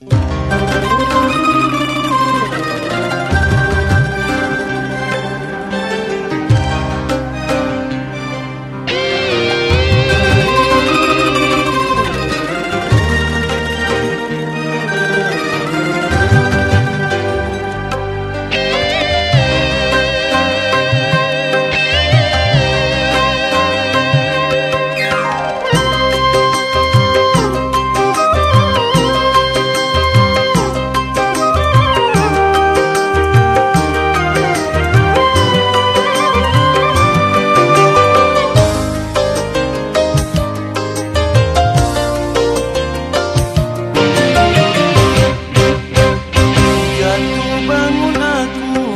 Yeah. Saja